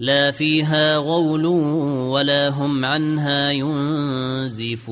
لا فيها غول ولا هم عنها ينزفون.